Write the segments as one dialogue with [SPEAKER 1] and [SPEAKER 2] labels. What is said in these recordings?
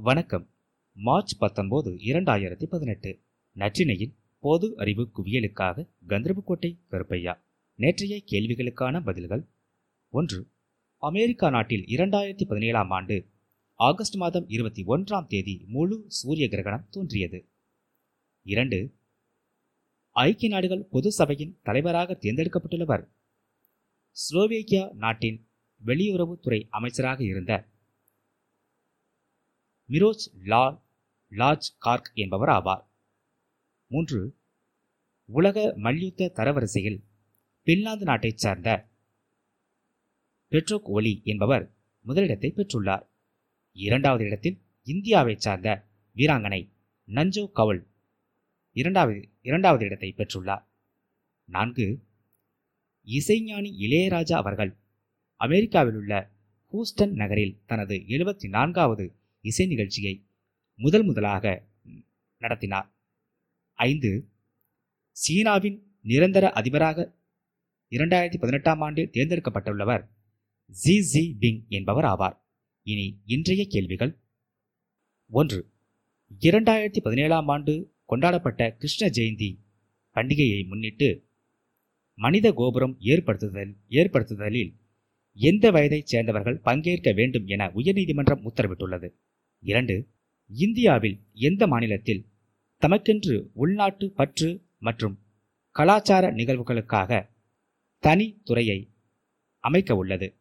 [SPEAKER 1] வணக்கம். மார்ச் பத்தொன்பது இரண்டாயிரத்தி பதினெட்டு. நற்றினையின் பொது அறிவு குவியலுக்காக கந்தர்புக்கோட்டை கருப்பையா. நேற்றைய கேள்விகளுக்கான பதில்கள். ஒன்று அமெரிக்கா நாட்டில் இரண்டாயிரத்தி பதினேழாம் ஆண்டு ஆகஸ்ட் மாதம் இருபத்தி ஒன்றாம் தேதி முழு சூரிய கிரகணம் தோன்றியது. இரண்டு ஐக்கிய நாடுகள் பொது சபையின் தலைவராக தேர்ந்தெடுக்கப்பட்டுள்ளவர். ஸ்லோவேக்கியா நாட்டின் வெளியுறவுத்துறை அமைச்சராக இருந்த மிரோஜ் லால் லாஜ் கார்க் என்பவர் ஆவார். மூன்று உலக மல்யுத்த தரவரிசையில் பின்லாந்து நாட்டைச் சார்ந்த பெட்ரோக் ஒலி என்பவர் முதலிடத்தை பெற்றுள்ளார். இரண்டாவது இடத்தில் இந்தியாவைச் சார்ந்த வீராங்கனை நஞ்சோ கவுல் இரண்டாவது இரண்டாவது இடத்தை பெற்றுள்ளார். நான்கு இசைஞானி இளையராஜா அவர்கள் அமெரிக்காவில் உள்ள ஹூஸ்டன் நகரில் தனது எழுபத்தி நான்காவது இசை நிகழ்ச்சியை முதல் முதலாக நடத்தினார். ஐந்து சீனாவின் நிரந்தர அதிபராக இரண்டாயிரத்தி பதினெட்டாம் ஆண்டு தேர்ந்தெடுக்கப்பட்டுள்ளவர் ஜி ஜி பிங் என்பவர் ஆவார். இனி இன்றைய கேள்விகள். ஒன்று இரண்டாயிரத்தி பதினேழாம் ஆண்டு கொண்டாடப்பட்ட கிருஷ்ண ஜெயந்தி பண்டிகையை முன்னிட்டு மனித கோபுரம் ஏற்படுத்துதல் ஏற்படுத்துதலில் எந்த வயதைச் சேர்ந்தவர்கள் பங்கேற்க வேண்டும் என உயர்நீதிமன்றம் உத்தரவிட்டுள்ளது. இரண்டு இந்தியாவில் எந்த மாநிலத்தில் தமக்கென்று உள்நாட்டு பற்று மற்றும் கலாச்சார நிகழ்வுகளுக்காக தனி துறையை அமைக்க உள்ளது.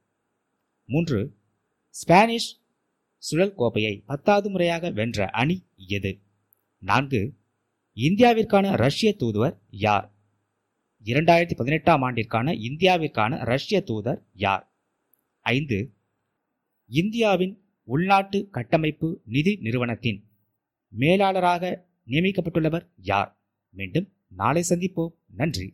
[SPEAKER 1] மூன்று ஸ்பானிஷ் சுழல் கோப்பையை பத்தாவது முறையாக வென்ற அணி எது? நான்கு இந்தியாவிற்கான ரஷ்ய தூதுவர் யார்? இரண்டாயிரத்தி பதினெட்டாம் ஆண்டிற்கான இந்தியாவிற்கான ரஷ்ய தூதர் யார்? ஐந்து இந்தியாவின் உள்நாட்டு கட்டமைப்பு நிதி நிறுவனத்தின் மேலாளராக நியமிக்கப்பட்டுள்ளவர் யார்? மீண்டும் நாளை சந்திப்போம். நன்றி.